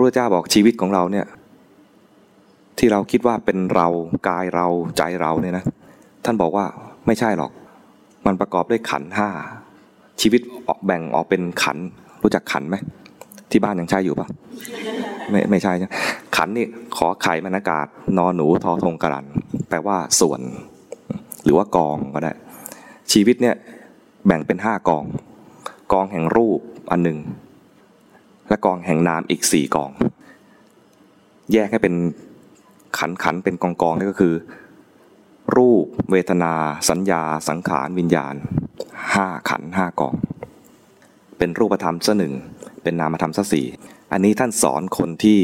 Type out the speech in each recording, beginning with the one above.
ระพุทธเจ้าบอกชีวิตของเราเนี่ย ที่เราคิดว่าเป็นเรากายเราใจเราเนี่ยนะ ท่านบอกว่าไม่ใช่หรอก มันประกอบด้วยขันห้าชีวิตออกแบ่งออกเป็นขัน รู้จักขันไหมที่บ้านยังใช้อยู่ปะไม่ไม่ใช่ใช่ขันนี่ขอไข่มันอากาศ นอนหนูทอทงกรันแปลว่าส่วน หรือว่ากองก็ได้ ชีวิตเนี่ยแบ่งเป็นห้ากอง กองแห่งรูปอันหนึ่ง และกองแห่งนามอีกสี่กอง แยกให้เป็นขันขันเป็นกองกองนี่ก็คือ รูปเวทนา สัญญา สังขารวิญญาณห้าขันห้ากอง เป็นรูปธรรมซะหนึ่งเป็นนามธรรมซะสี่อันนี้ท่านสอนคนที่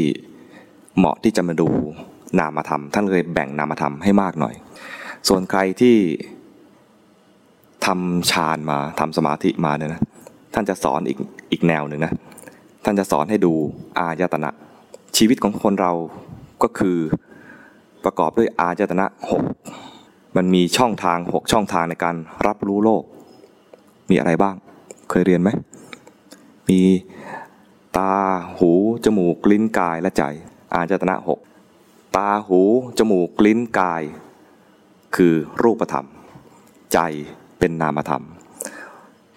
เหมาะที่จะมาดูนามธรรม ท่านเลยแบ่งนามธรรมให้มากหน่อย ส่วนใครที่ทำฌานมาทำสมาธิมาเนี่ยนะท่านจะสอนอีกอีกแนวหนึ่งนะ ท่านจะสอนให้ดูอายตนะชีวิตของคนเราก็คือประกอบด้วยอายตนะหกมันมีช่องทางหกช่องทางในการรับรู้โลก มีอะไรบ้าง เคยเรียนไหม มีตาหู จมูก ลิ้นกายและใจ อาจตนะหกตาหู จมูก ลิ้นกาย คือรูปธรรม ใจเป็นนามธรรม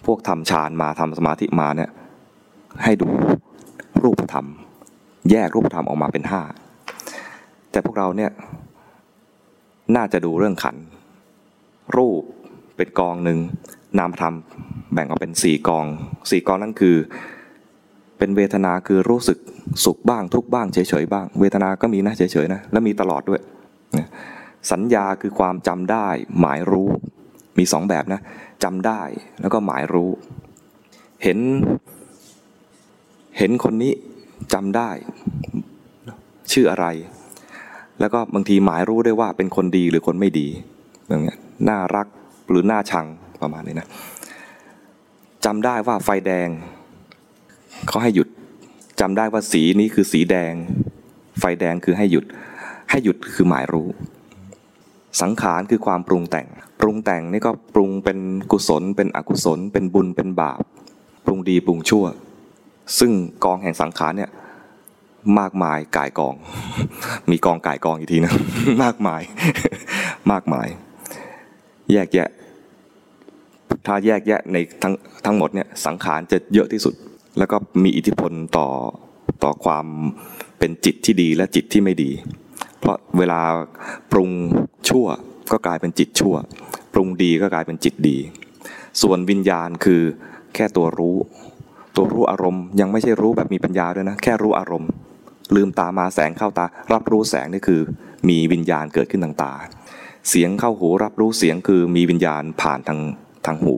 พวกทำฌานมาทำสมาธิมาเนี่ยให้ดู รูปธรรม แยกรูปธรรมออกมาเป็นห้าแต่พวกเราเนี่ยน่าจะดูเรื่องขัน รูปเป็นกองหนึ่งนามธรรมแบ่งออกเป็นสี่กองสี่กองนั่นคือ เป็นเวทนาคือรู้สึกสุขบ้างทุกบ้างเฉยๆบ้าง เวทนาก็มีนะเฉยๆนะแล้วมีตลอดด้วยสัญญาคือความจำได้หมายรู้มีสองแบบนะจำได้แล้วก็หมายรู้ เห็น เห็นคนนี้จำได้ ชื่ออะไร แล้วก็บางทีหมายรู้ได้ว่าเป็นคนดีหรือคนไม่ดีอย่างเงี้ยน่ารักหรือน่าชังประมาณนี้นะจำได้ว่าไฟแดงเขาให้หยุดจำได้ว่าสีนี้คือสีแดง ไฟแดงคือให้หยุด ให้หยุดคือหมายรู้ สังขารคือความปรุงแต่ง ปรุงแต่งนี่ก็ปรุงเป็นกุศล เป็นอกุศล เป็นบุญเป็นบาป ปรุงดีปรุงชั่ว ซึ่งกองแห่งสังขารเนี่ยมากมายกายกอง มีกองกายกองอีกทีนะมากมาย มากมาย แยกแยะ ถ้าแยกแยะในทั้งทั้งหมดเนี่ยสังขารจะเยอะที่สุด แล้วก็มีอิทธิพลต่อต่อความเป็นจิตที่ดีและจิตที่ไม่ดี เพราะเวลาปรุงชั่วก็กลายเป็นจิตชั่ว ปรุงดีก็กลายเป็นจิตดี ส่วนวิญญาณคือแค่ตัวรู้ ตัวรู้อารมณ์ยังไม่ใช่รู้แบบมีปัญญาด้วยนะ แค่รู้อารมณ์ ลืมตามาแสงเข้าตา รับรู้แสงนี่คือ มีวิญญาณเกิดขึ้นทางตา เสียงเข้าหูรับรู้เสียงคือมีวิญญาณผ่านทางทางหู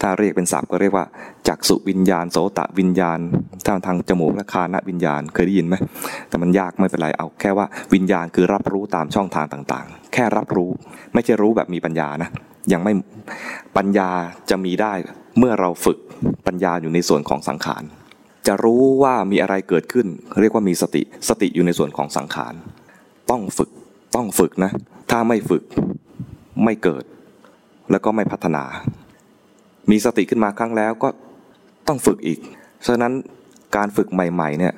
ถ้าเรียกเป็นศัพท์ก็เรียกว่าจักสุวิญญาณ โสตะวิญญาณทางทางจมูกและคานะวิญญาณเคยได้ยินไหมแต่มันยากไม่เป็นไรเอาแค่ว่าวิญญาณคือรับรู้ตามช่องทางต่างๆ แค่รับรู้ไม่ใช่รู้แบบมีปัญญานะยังไม่ปัญญาจะมีได้ เมื่อเราฝึกปัญญาอยู่ในส่วนของสังขาร จะรู้ว่ามีอะไรเกิดขึ้น เรียกว่ามีสติสติอยู่ในส่วนของสังขาร ต้องฝึกต้องฝึกนะ ถ้าไม่ฝึกไม่เกิด แล้วก็ไม่พัฒนา มีสติขึ้นมาครั้งแล้วก็ต้องฝึกอีก ฉะนั้นการฝึกใหม่ๆเนี่ย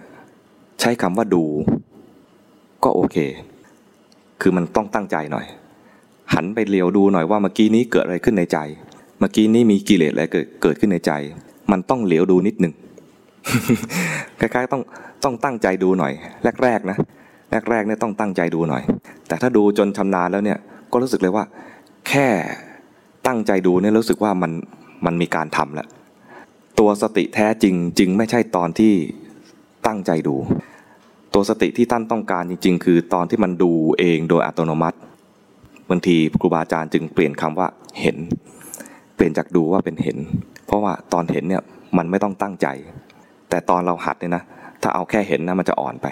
ใช้คำว่าดู ก็โอเค คือมันต้องตั้งใจหน่อย หันไปเลียวดูหน่อยว่าเมื่อกี้นี้เกิดอะไรขึ้นในใจ เมื่อกี้นี้มีกิเลสอะไรเกิดเกิดขึ้นในใจ มันต้องเหลียวดูนิดหนึ่งคล้ายๆต้องต้องตั้งใจดูหน่อย แรกๆนะแรกๆเนี่ยต้องตั้งใจดูหน่อย แต่ถ้าดูจนชำนาญแล้วเนี่ยก็รู้สึกเลยว่า แค่ตั้งใจดูเนี่ยรู้สึกว่ามันมันมีการทำแล้วตัวสติแท้จริงจึงไม่ใช่ตอนที่ตั้งใจดู ตัวสติที่ท่านต้องการจริง ๆ คือตอนที่มันดูเองโดยอัตโนมัติบางทีครูบาอาจารย์จึงเปลี่ยนคำว่าเห็น เปลี่ยนจากดูว่าเป็นเห็น เพราะว่าตอนเห็นเนี่ยมันไม่ต้องตั้งใจ แต่ตอนเราหัดเนี่ยนะ ถ้าเอาแค่เห็นนะมันจะอ่อนไป